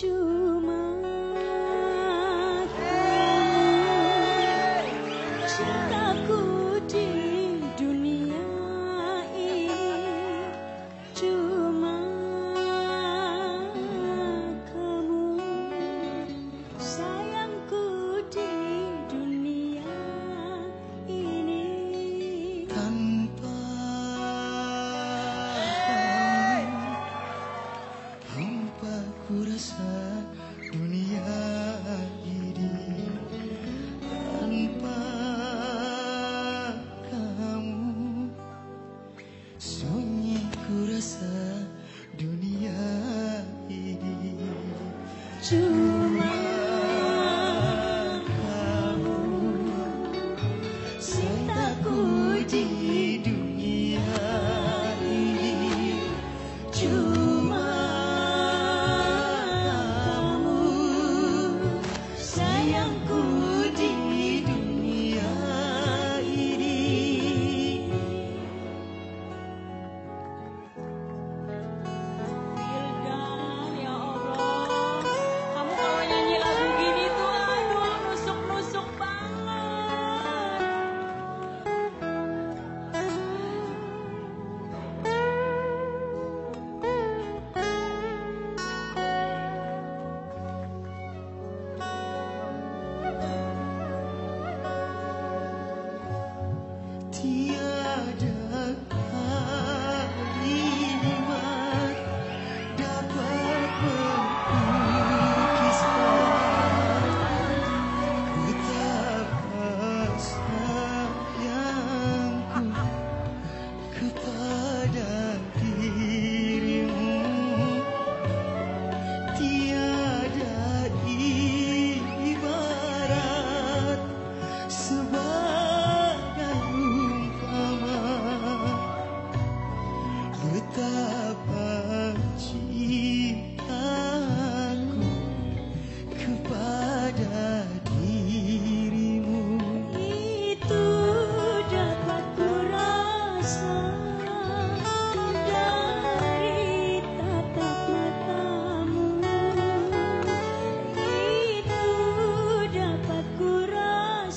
you dapat ku rasa dunia ini tanpa kamu. Sunyi ku rasa dunia ini. Cuma